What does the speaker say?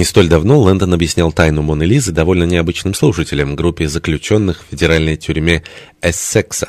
Не столь давно Лэндон объяснял тайну Моны Лизы довольно необычным слушателям, группе заключенных в федеральной тюрьме Эссекса.